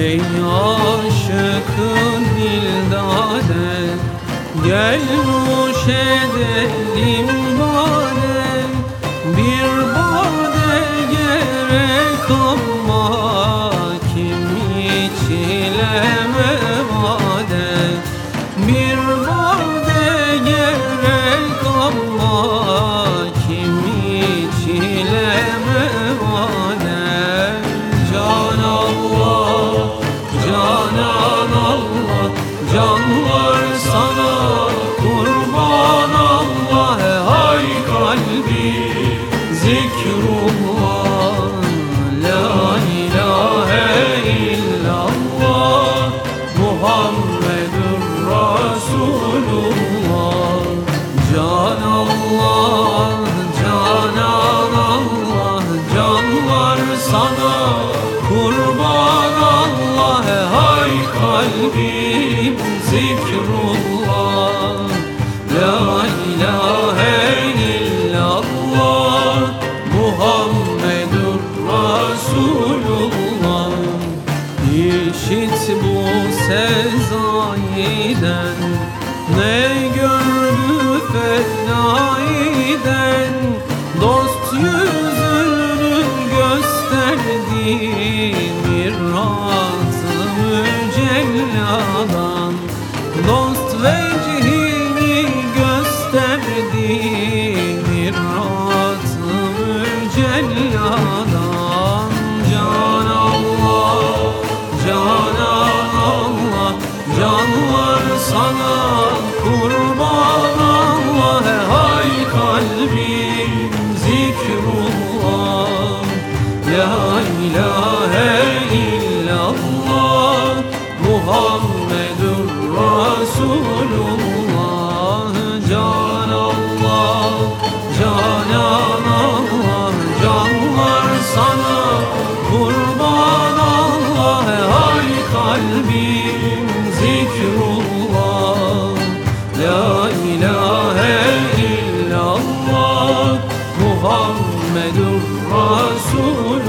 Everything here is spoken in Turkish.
Ey aşıkın dildade Gel nuş edelim bade Bir bade gerek ama Kim içileme bade Bir bade gerek ama Kim içileme bade Can Allah, kurban Allah Hay kalbim zikrullah. La ilahe illallah Muhammedur Resulullah İşit bu sezayiden Ne Can Allah Canan Allah. Canlar sana kurban Allah. Hay kalbim zikrullah. La ilahe illallah Muhammed kalbim zikrullah La ilahe illallah Muhammedur Resul